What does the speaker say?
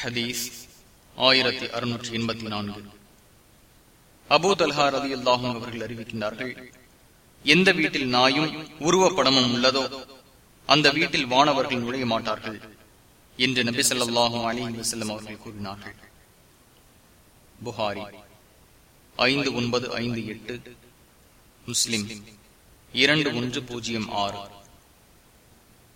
ஹதீஸ் ஆயிரத்தி அறுநூற்றி எண்பத்தி நான்கு. அபூ தல்ஹா ரதி அல்லாஹும் அவர்கள் அறிவிக்கின்றார்கள் எந்த வீட்டில் நாயும் உருவப்படமும் உள்ளதோ அந்த வீட்டில் வானவர்கள் நுழைய மாட்டார்கள் என்று நபி சொல்லாஹும் அலி வசல்லம் அவர்கள் கூறினார்கள். புகாரி ஐந்து ஒன்பது ஐந்து எட்டு முஸ்லிம் இரண்டு ஒன்று பூஜ்ஜியம் ஆறு.